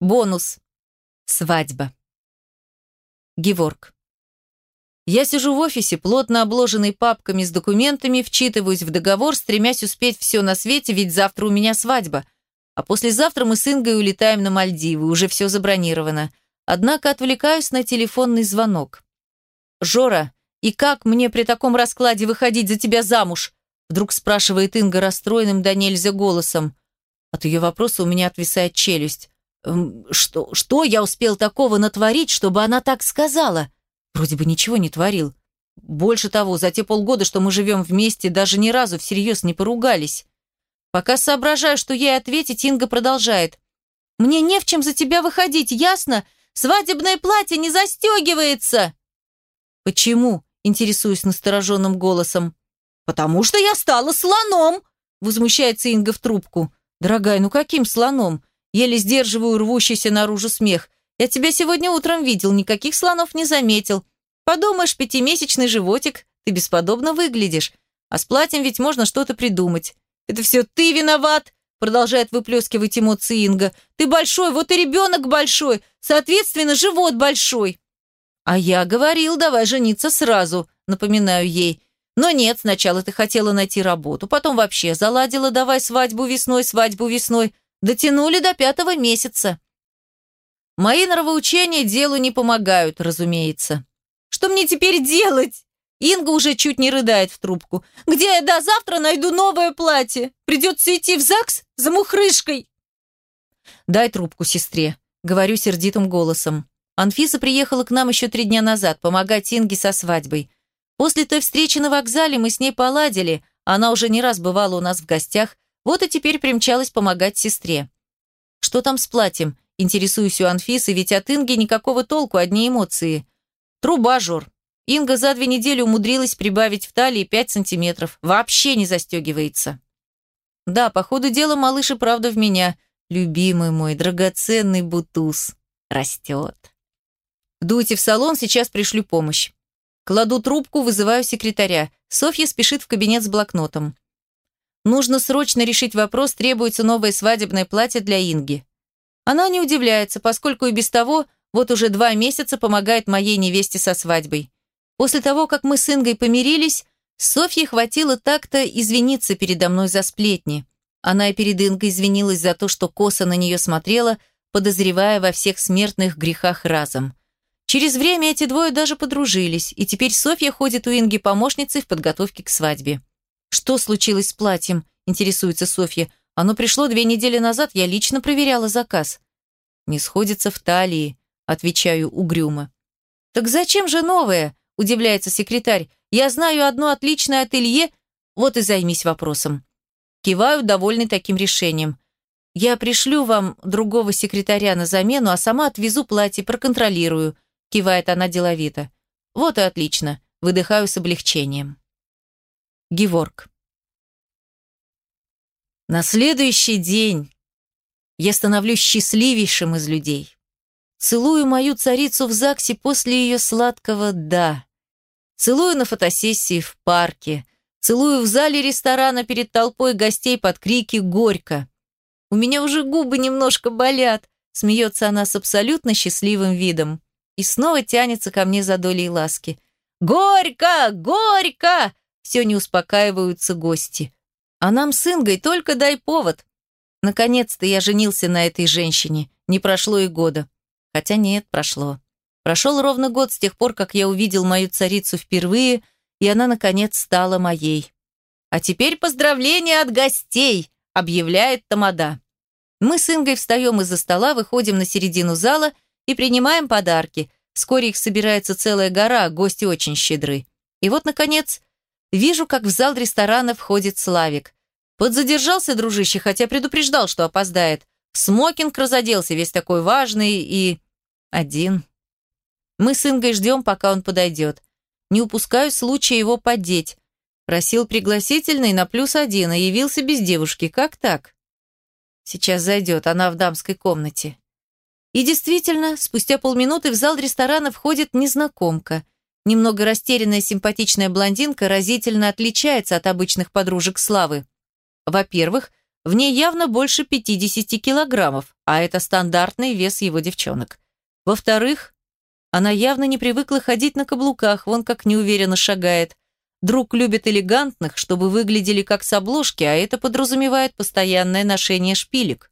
Бонус. Свадьба. Геворг. Я сижу в офисе, плотно обложенный папками с документами, вчитываюсь в договор, стремясь успеть все на свете, ведь завтра у меня свадьба. А послезавтра мы с Ингой улетаем на Мальдивы, уже все забронировано. Однако отвлекаюсь на телефонный звонок. «Жора, и как мне при таком раскладе выходить за тебя замуж?» Вдруг спрашивает Инга расстроенным да нельзя голосом. От ее вопроса у меня отвисает челюсть. «Эм, «Что, что я успел такого натворить, чтобы она так сказала?» Вроде бы ничего не творил. Больше того, за те полгода, что мы живем вместе, даже ни разу всерьез не поругались. Пока соображаю, что ей ответить, Инга продолжает. «Мне не в чем за тебя выходить, ясно? Свадебное платье не застегивается!» «Почему?» – интересуюсь настороженным голосом. «Потому что я стала слоном!» – возмущается Инга в трубку. «Дорогая, ну каким слоном?» Еле сдерживаю рвущийся наружу смех. Я тебя сегодня утром видел, никаких слонов не заметил. Подумаешь, пятимесячный животик, ты бесподобно выглядишь. А с платьем ведь можно что-то придумать. Это все ты виноват, продолжает выплескивать эмоции Инга. Ты большой, вот и ребенок большой, соответственно, живот большой. А я говорил, давай жениться сразу, напоминаю ей. Но нет, сначала ты хотела найти работу, потом вообще заладила, давай свадьбу весной, свадьбу весной. Дотянули до пятого месяца. Мои нравоучения делу не помогают, разумеется. Что мне теперь делать? Инга уже чуть не рыдает в трубку. Где я до завтра найду новое платье? Придется идти в ЗАГС за мухрышкой. Дай трубку сестре, говорю сердитым голосом. Анфиса приехала к нам еще три дня назад помогать Инге со свадьбой. После той встречи на вокзале мы с ней поладили, она уже не раз бывала у нас в гостях, вот и теперь примчалась помогать сестре. Что там с платьем? Интересуюсь у Анфисы, ведь от Инги никакого толку, одни эмоции. Труба, Жор. Инга за две недели умудрилась прибавить в талии пять сантиметров. Вообще не застегивается. Да, по ходу дела малыш и правда в меня. Любимый мой, драгоценный бутуз. Растет. Дуйте в салон, сейчас пришлю помощь. Кладу трубку, вызываю секретаря. Софья спешит в кабинет с блокнотом. Нужно срочно решить вопрос, требуется новое свадебное платье для Инги. Она не удивляется, поскольку и без того вот уже два месяца помогает моей невесте со свадьбой. После того, как мы с Ингой помирились, Софье хватило так-то извиниться передо мной за сплетни. Она и перед Ингой извинилась за то, что косо на нее смотрела, подозревая во всех смертных грехах разом. Через время эти двое даже подружились, и теперь Софья ходит у Инги помощницей в подготовке к свадьбе. «Что случилось с платьем?» – интересуется Софья. Оно пришло две недели назад, я лично проверяла заказ. Не сходится в талии, отвечаю угрюмо. Так зачем же новое? Удивляется секретарь. Я знаю одно отличное ателье, вот и займись вопросом. Киваю, довольный таким решением. Я пришлю вам другого секретаря на замену, а сама отвезу платье, проконтролирую. Кивает она деловито. Вот и отлично. Выдыхаю с облегчением. Геворг. На следующий день я становлюсь счастливейшим из людей. Целую мою царицу в ЗАГСе после ее сладкого «да». Целую на фотосессии в парке. Целую в зале ресторана перед толпой гостей под крики «Горько». У меня уже губы немножко болят, смеется она с абсолютно счастливым видом. И снова тянется ко мне за долей ласки. «Горько! Горько!» Все не успокаиваются гости. А нам с Ингой только дай повод. Наконец-то я женился на этой женщине. Не прошло и года. Хотя нет, прошло. Прошел ровно год с тех пор, как я увидел мою царицу впервые, и она, наконец, стала моей. «А теперь поздравления от гостей!» – объявляет Тамада. Мы с Ингой встаем из-за стола, выходим на середину зала и принимаем подарки. Вскоре их собирается целая гора, гости очень щедры. И вот, наконец, Вижу, как в зал ресторана входит Славик. Подзадержался дружище, хотя предупреждал, что опоздает. В смокинг разоделся, весь такой важный и... один. Мы с Ингой ждем, пока он подойдет. Не упускаю случая его поддеть. Просил пригласительный на плюс один, а явился без девушки. Как так? Сейчас зайдет, она в дамской комнате. И действительно, спустя полминуты в зал ресторана входит незнакомка – Немного растерянная симпатичная блондинка разительно отличается от обычных подружек Славы. Во-первых, В ней явно больше 50 килограммов, а это стандартный вес его девчонок. Во-вторых, она явно не привыкла ходить на каблуках, вон как неуверенно шагает. Друг любит элегантных, чтобы выглядели как с обложки, а это подразумевает постоянное ношение шпилек.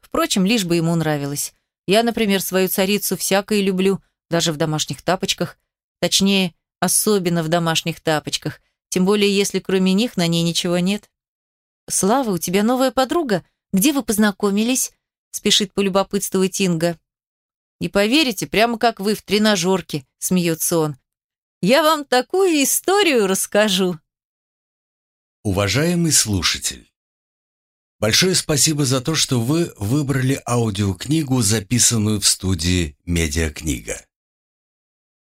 Впрочем, лишь бы ему нравилось. Я, например, свою царицу всякое люблю, даже в домашних тапочках. Точнее, особенно в домашних тапочках. Тем более, если кроме них на ней ничего нет. «Слава, у тебя новая подруга? Где вы познакомились?» спешит полюбопытствовать Инга. «Не поверите, прямо как вы в тренажерке», смеется он. «Я вам такую историю расскажу». Уважаемый слушатель, большое спасибо за то, что вы выбрали аудиокнигу, записанную в студии «Медиакнига».